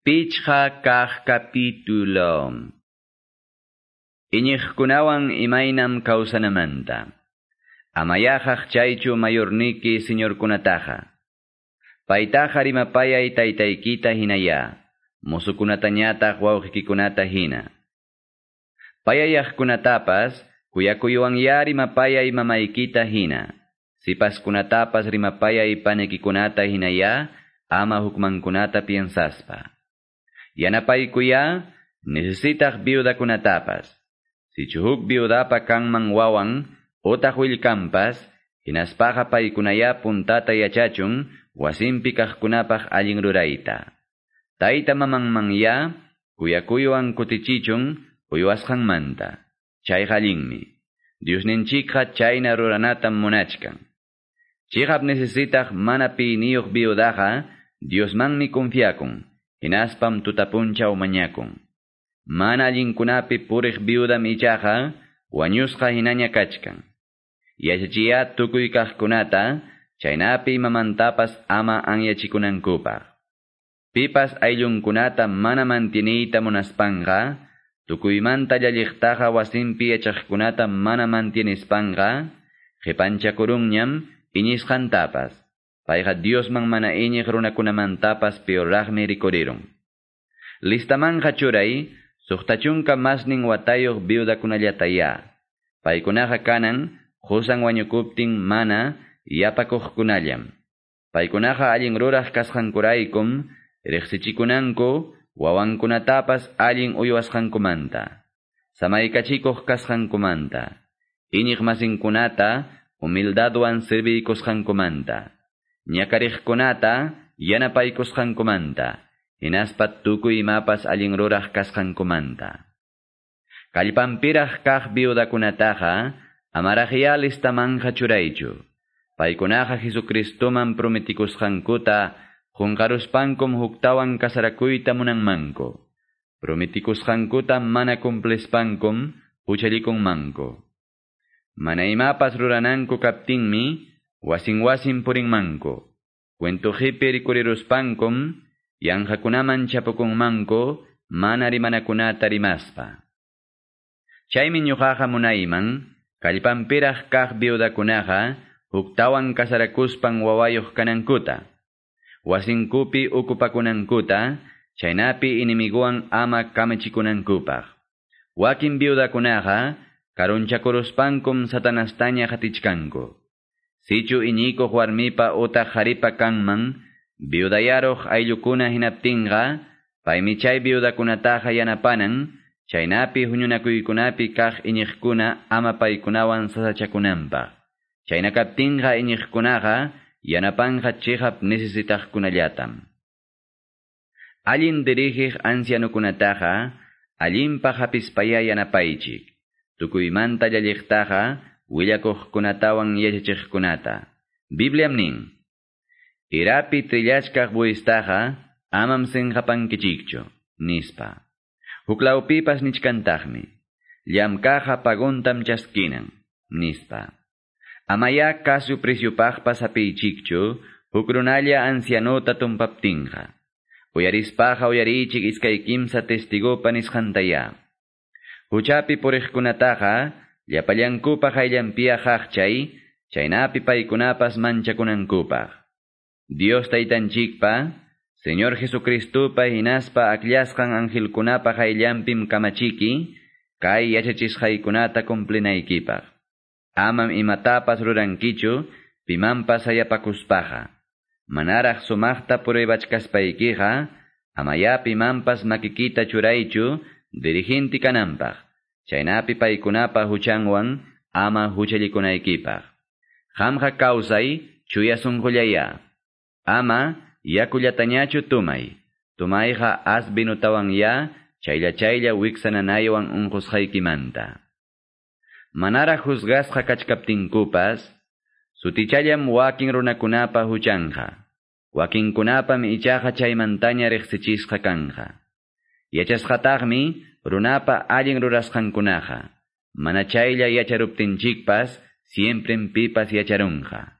Pichha kah capítulo. Iñiqkunawan imaynam kawsanamanta. Amayajaq chaychu mayorniki señorkunataqa. Paytaqa rimapayay taytaykita hinaya. Musukunatañataq wawqikikunata hina. Payayaqkunatapas kuyakuywan ya rimapayay mamaykita hina. Sipaskunatapas rimapayay panekikunata hinaya ama hukmankunata piensaspa. Yanapaykuya, necesitak viudakunatapas. Si chuhuk viudapa kanman wawan, otaq willkampas, hinaspaqa paykunaya puntata yachachun, wasimpi kaqkunapaq allin rurayta. Tayta mamangmanya, kuyakuywan kutichichun, uywasqanmanta. Chay hallinmi. Diosninchikqa chayna ruranatam munachkan. Chihap necesitak mana piniyuq viudaqa, Diosmanmi confiakun. Hinaspam tutapunchaw mañakun. Mana allinkunapi puriq viudam ichaqa, wañusqa hinaña kachkan. Yachachiya tukuy kaqkunata, chaynapi mamantapas ama anyachikunankupaq. Pipas ayllunkunata mana mantiniyta munaspanqa, tukuymanta llalliqtaqa wasimpi yachaqkunata mana mantinispanqa, qipanchakurunñam iñisqantapas. Payqa Diosman mana iñiq runakunamantapas peorraqmi rikuriron. Listamanja churay, suqtachunka masnin watayuq viudakunallataya. Paykunaqa kanan, husan wañukuptin mana yapakuqkunallam. Paykunaqa allin ruraq kasqankuraykum, riqsichikunanku, wawankunatapas allin uywasqankumanta. Samaykachikuq kasqankumanta. Iñiq masinkunata, humildadwan servikusqankumanta. Ñakariqkunata yanapaykusqankumanta, hinaspat tukuy imapas allin ruraq kasqankumanta. Kallpampiraq kaq viudakunataqa, amaraqya listamanja churaychu. Paykunaqa Jesucristoman prometikusqankuta, junqaruspankum huktawan kasarakuyta munanmanku. Prometikusqankuta mana cumplespankum, huchalikunmanku. Mana imapas rurananku kaptinmi, wasin wasin purinmanko. Cuentujipi rikuriruspankum, yanjakunaman chapukunmanko, mana rimanakunata rimaspa. Chaymi ñuqaqa munayman, kallpampiraq kaq viudakunaqa, huktawan kasarakuspan wawayuq kanankuta. Wasinkupi ukupakunankuta, chaynapi inimiguan ama kamachikunankupaq. Wakin viudakunaqa, karunchakuruspankum satanastaña hatichkanku. Sichu iñiko warmipa uta haripa kanman, viudayaroq ayllukuna hinaptinqa, paymi chay viudakunataqa yanapanan, chaynapi huñunakuykunapi kaq iñiqkuna ama paykunawan sasachakunanpaq. Chaynakaptinqa iñiqkunaqa, yanapanqa chihap necesitaqkunallatam. Allin dirigiq ancianukunataqa, allinpa hapispaya yanapaychik. Tukuymanta llalliqtaqa, willakuqkunatawan yachachiqkunata. Bibliam nin, Irapi trillachkaq buistaqa, amam senqapankichikchu, nispa. Huklawpipas nichkantaqmi, llamkaqa paguntam chaskinan, nispa. Amaya kasu preciopaqpas apiychikchu, hukrunalla ancianota tumpaptinqa. Uyarispaqa uyarichik iskay kimsa testigopa nisqantaya. Huchapi puriqkunataqa, llapallankupaq ayllanpiya haqchay, chaynapi paykunapas manchakunankupaq. Dios taytanchikpa, Señor Jesucristupa hinaspa akllashqan angelkunapaq ayllanpim kamachiki, kay yachachisqaykunata kumplinaykipaq. Amam imatapas rurankichu, pimanpas ayapakuspaqa. Manaraq sumaqta puraybachkaspaykiqa, amaya pimanpas makikita churaychu, kananpaq. Chaynapi paykunapa huchanwan, ama huchallikunaykipaq. Qamqa kawsay, chuyasunqullaya. Ama, yakullatañachu tumay. Tumayqa as binutawan ya, chaylla chaylla wiksananaywan unqusqaykimanta. Manara juzgasqa kachkaptinkupas, sutichallam wakin runakunapa huchanqa. Wakinkunapam ichaqa chaymantaña riqsichisqa kanqa. Yachasqataqmi runapa allin rurasqankunaqa. Mana chaylla yacharuptinchikpas, siempre pipas yacharunqa.